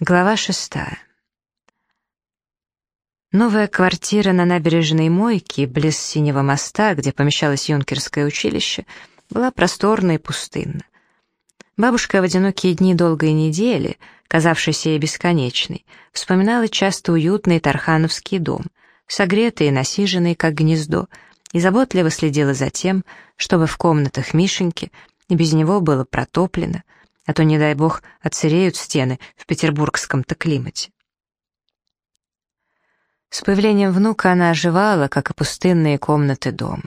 Глава шестая. Новая квартира на набережной Мойки, близ Синего моста, где помещалось юнкерское училище, была просторна и пустынна. Бабушка в одинокие дни долгой недели, казавшейся ей бесконечной, вспоминала часто уютный Тархановский дом, согретый и насиженный, как гнездо, и заботливо следила за тем, чтобы в комнатах Мишеньки и без него было протоплено, а то, не дай бог, отсыреют стены в петербургском-то климате. С появлением внука она оживала, как и пустынные комнаты дома.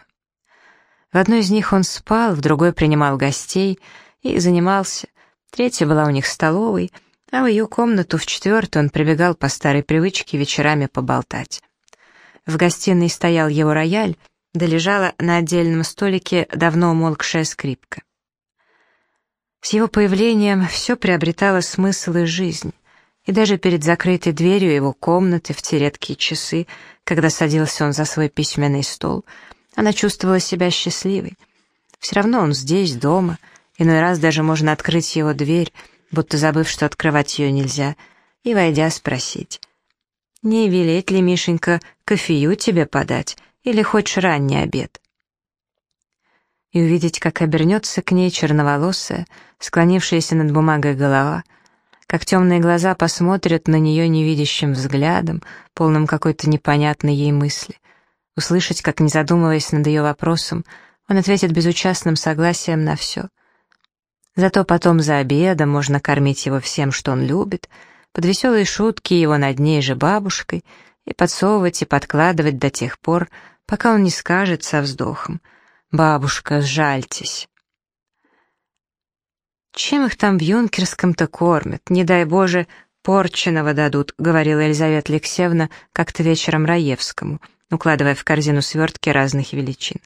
В одной из них он спал, в другой принимал гостей и занимался, третья была у них столовой, а в ее комнату в четвертую он прибегал по старой привычке вечерами поболтать. В гостиной стоял его рояль, да лежала на отдельном столике давно умолкшая скрипка. С его появлением все приобретало смысл и жизнь, и даже перед закрытой дверью его комнаты в те редкие часы, когда садился он за свой письменный стол, она чувствовала себя счастливой. Все равно он здесь, дома, иной раз даже можно открыть его дверь, будто забыв, что открывать ее нельзя, и, войдя, спросить, «Не велеть ли, Мишенька, кофею тебе подать, или хочешь ранний обед?» И увидеть, как обернется к ней черноволосая, склонившаяся над бумагой голова, как темные глаза посмотрят на нее невидящим взглядом, полным какой-то непонятной ей мысли, услышать, как, не задумываясь над ее вопросом, он ответит безучастным согласием на все. Зато потом за обедом можно кормить его всем, что он любит, под веселые шутки его над ней же бабушкой, и подсовывать и подкладывать до тех пор, пока он не скажет со вздохом — «Бабушка, сжальтесь». «Чем их там в юнкерском-то кормят? Не дай Боже, порченого дадут», — говорила Елизавета Алексеевна как-то вечером Раевскому, укладывая в корзину свертки разных величин.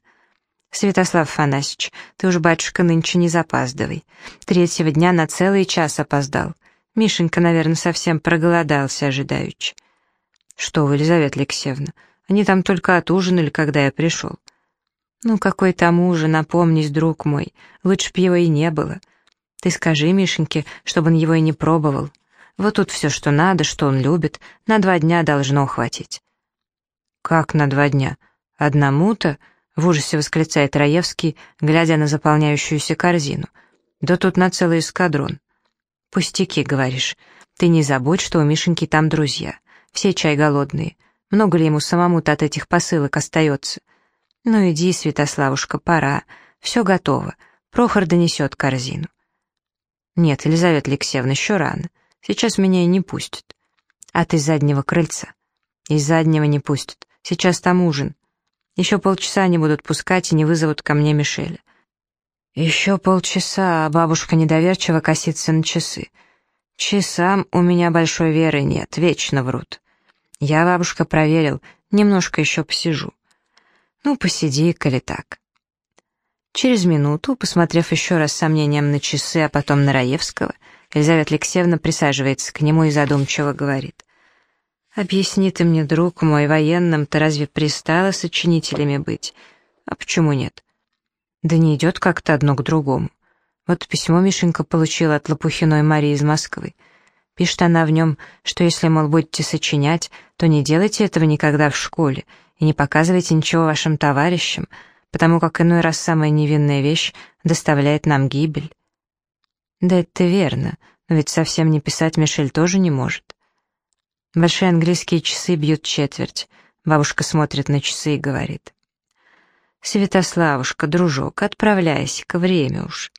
«Святослав Фанасьевич, ты уж, батюшка, нынче не запаздывай. Третьего дня на целый час опоздал. Мишенька, наверное, совсем проголодался, ожидаючи». «Что вы, Елизавета Алексеевна, они там только отужинали, когда я пришел. «Ну, какой там ужин, напомнись, друг мой, лучше его и не было. Ты скажи Мишеньке, чтобы он его и не пробовал. Вот тут все, что надо, что он любит, на два дня должно хватить». «Как на два дня? Одному-то?» — в ужасе восклицает Раевский, глядя на заполняющуюся корзину. «Да тут на целый эскадрон». «Пустяки, говоришь. Ты не забудь, что у Мишеньки там друзья. Все чай голодные. Много ли ему самому-то от этих посылок остается?» «Ну иди, Святославушка, пора. Все готово. Прохор донесет корзину». «Нет, Елизавета Алексеевна, еще рано. Сейчас меня и не пустят». «А ты заднего крыльца?» «Из заднего не пустят. Сейчас там ужин. Еще полчаса не будут пускать и не вызовут ко мне Мишеля». «Еще полчаса, а бабушка недоверчиво косится на часы. Часам у меня большой веры нет, вечно врут. Я, бабушка, проверил, немножко еще посижу. «Ну, посиди, коли так». Через минуту, посмотрев еще раз с сомнением на часы, а потом на Раевского, Елизавета Алексеевна присаживается к нему и задумчиво говорит. «Объясни ты мне, друг мой, военным-то разве пристало сочинителями быть? А почему нет?» «Да не идет как-то одно к другому. Вот письмо Мишенька получила от Лопухиной Марии из Москвы. Пишет она в нем, что если, мол, будете сочинять, то не делайте этого никогда в школе, и не показывайте ничего вашим товарищам, потому как иной раз самая невинная вещь доставляет нам гибель. Да это верно, но ведь совсем не писать Мишель тоже не может. Большие английские часы бьют четверть. Бабушка смотрит на часы и говорит. «Святославушка, дружок, отправляйся-ка, время уж».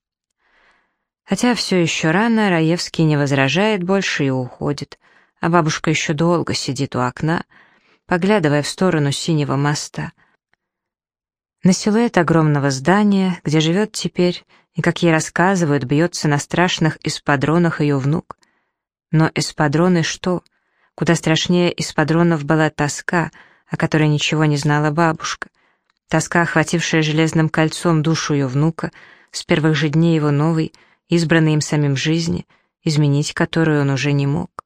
Хотя все еще рано, Раевский не возражает больше и уходит, а бабушка еще долго сидит у окна, поглядывая в сторону синего моста. На силуэт огромного здания, где живет теперь, и, как ей рассказывают, бьется на страшных эспадронах ее внук. Но эспадроны что? Куда страшнее эспадронов была тоска, о которой ничего не знала бабушка. Тоска, охватившая железным кольцом душу ее внука, с первых же дней его новой, избранной им самим жизни, изменить которую он уже не мог.